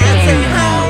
dancing hall.